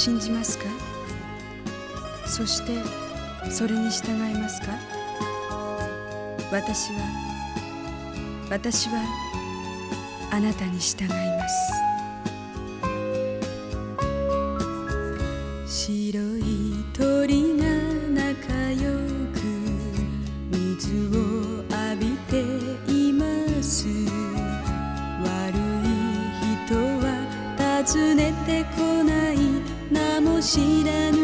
信じますか？そしてそれに従いますか？私は私はあなたに従います。白い鳥が仲良く水を浴びています。悪い人は訪ねてこない。名も知らぬ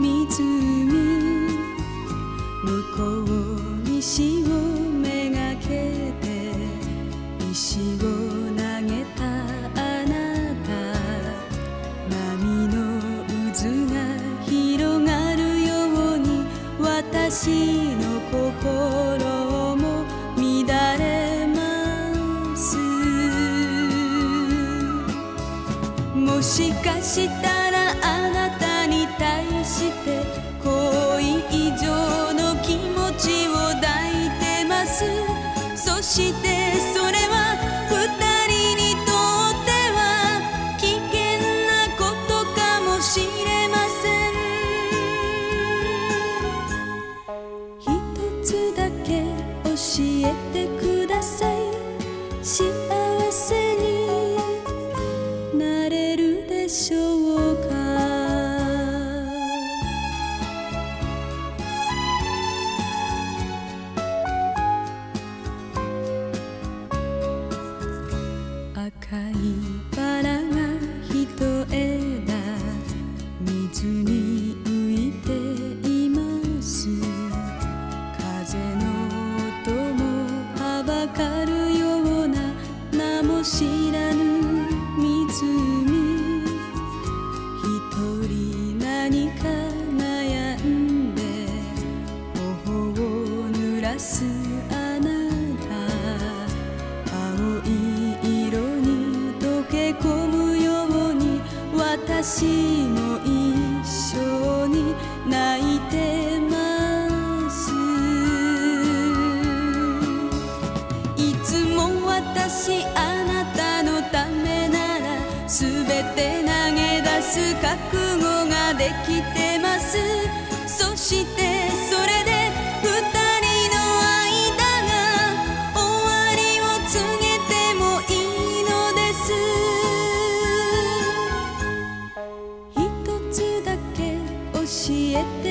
湖向こう岸をめがけて石を投げたあなた。波の渦が広がるように私の心も乱れます。もしかしたらあなたに対して赤いバラが一枝水に浮いています風の音もはばかるような名も知らぬ湖一人何か悩んで頬を濡らす。あなた私 siete